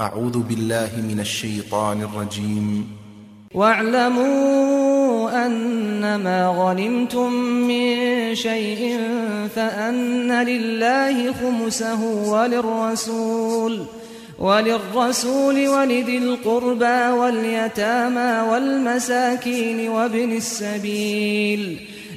أعوذ بالله من الشيطان الرجيم. واعلموا أنما غنمتم من شيء فأن لله خمسه وللرسول وللرسول ولذي القربى واليتامى والمساكين وابن السبيل.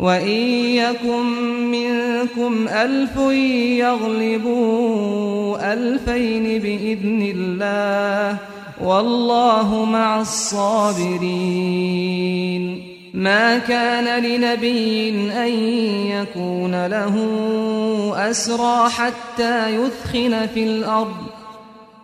وإن يكن منكم ألف يغلبوا ألفين بإذن الله والله مع الصابرين ما كان لنبي أن يكون له أسرى حتى يثخن في الأرض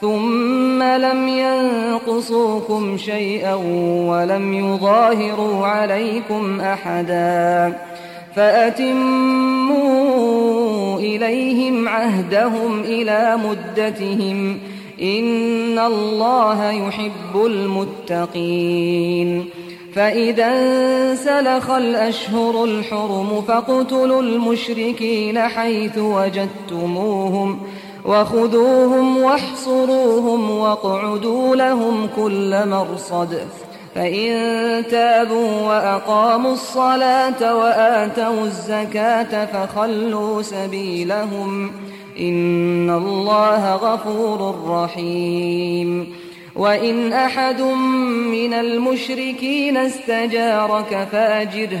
ثم لم ينقصوكم شيئا ولم يظاهروا عليكم أحدا فأتموا إليهم عهدهم إلى مدتهم إن الله يحب المتقين فإذا انسلخ الأشهر الحرم فاقتلوا المشركين حيث وجدتموهم وخذوهم واحصروهم واقعدوا لهم كل مرصد. فإن تابوا وأقاموا الصلاة وآتوا الزكاة فخلوا سبيلهم. إن الله غفور رحيم. وإن أحد من المشركين استجارك فأجره.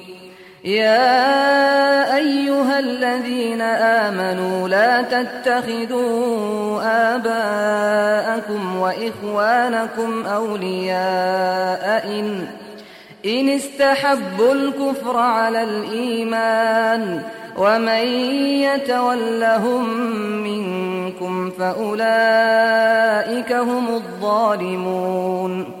يا أيها الذين آمنوا لا تتخذوا آباءكم وإخوانكم أولياء إن, إن استحبوا الكفر على الإيمان ومن يتولهم منكم فأولئك هم الظالمون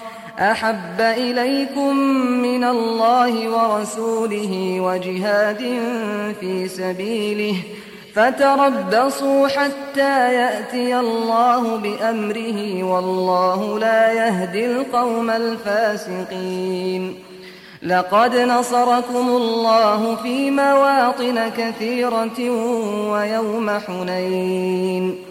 أحب إليكم من الله ورسوله وجهاد في سبيله فتربصوا حتى يأتي الله بأمره والله لا يهدي القوم الفاسقين. لقد نصركم الله في مواطن كثيرة ويوم حنين.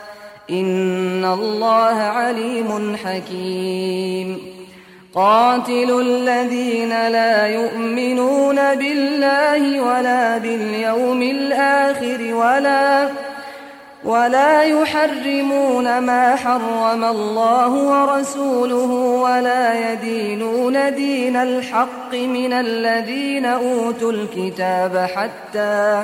إن الله عليم حكيم. قاتل الذين لا يؤمنون بالله ولا باليوم الآخر ولا ولا يحرمون ما حرم الله ورسوله ولا يدينون دين الحق من الذين أوتوا الكتاب حتى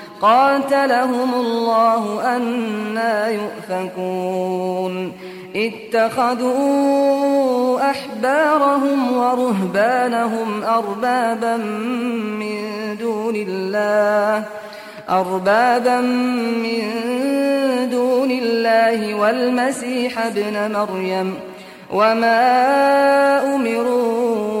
قاتلهم الله أنا يؤفكون. اتخذوا أحبارهم ورهبانهم أربابا من دون الله أربابا من دون الله والمسيح ابن مريم. وما أمروا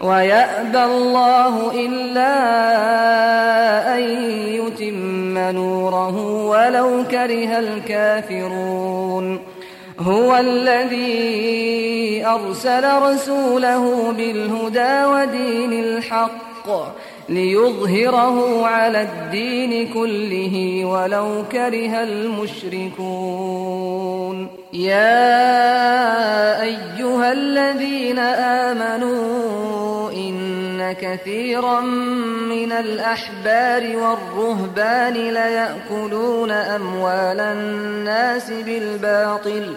ويأبى الله إلا أن يتم نوره ولو كره الكافرون. هو الذي أرسل رسوله بالهدى ودين الحق. ليظهره على الدين كله ولو كره المشركون. يا أيها الذين آمنوا إن كثيرا من الأحبار والرهبان ليأكلون أموال الناس بالباطل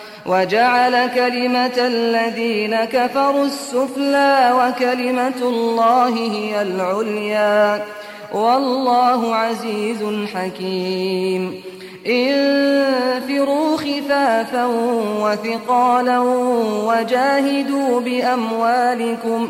وجعل كلمة الذين كفروا السفلى وكلمة الله هي العليا. والله عزيز حكيم. انفروا خفافا وثقالا وجاهدوا بأموالكم.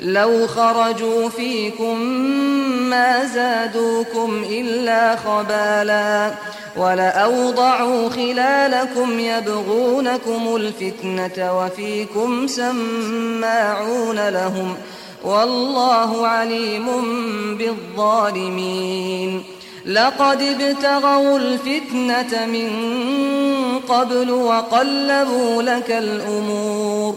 لو خرجوا فيكم ما زادوكم إلا خبالا ولأوضعوا خلالكم يبغونكم الفتنة وفيكم سماعون لهم والله عليم بالظالمين لقد ابتغوا الفتنة من قبل وقلبوا لك الأمور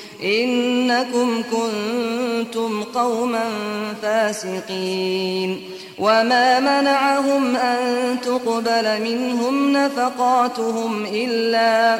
إنكم كنتم قوما فاسقين وما منعهم أن تقبل منهم نفقاتهم إلا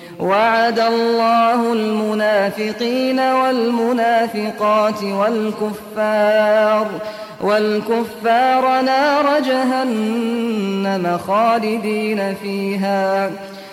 وعد الله المنافقين والمنافقات والكفار والكفار نار جهنم خالدين فيها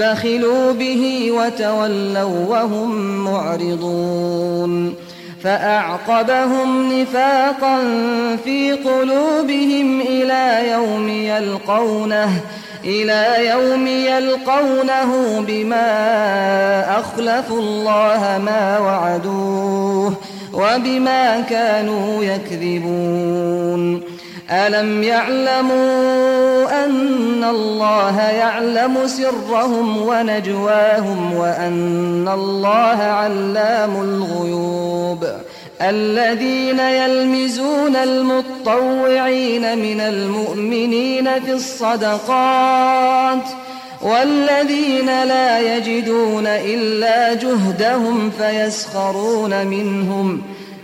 بخلوا به وتولوا وهم معرضون فأعقبهم نفاقا في قلوبهم إلى يوم يلقونه إلى يوم يلقونه بما أخلفوا الله ما وعدوه وبما كانوا يكذبون ألم يعلموا أن الله يعلم سرهم ونجواهم وأن الله علام الغيوب الذين يلمزون المطوعين من المؤمنين في الصدقات والذين لا يجدون إلا جهدهم فيسخرون منهم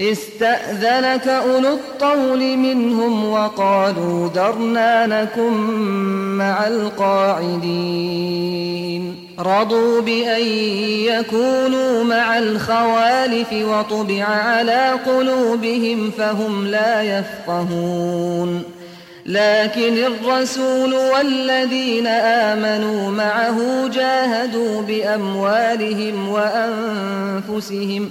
استأذنك أولو الطول منهم وقالوا درنا نكن مع القاعدين. رضوا بأن يكونوا مع الخوالف وطبع على قلوبهم فهم لا يفقهون. لكن الرسول والذين آمنوا معه جاهدوا بأموالهم وأنفسهم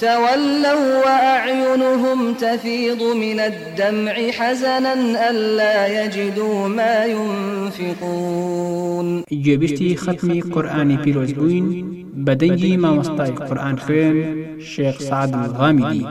تولوا وأعينهم تفيض من الدمع حزنا ألا يجدوا ما ينفقون. گوێبیستی ختمی قورآانی پیرۆز بووین بەدەنگی مامۆستای قورآن خوێن شێخ سعد الغامیدی.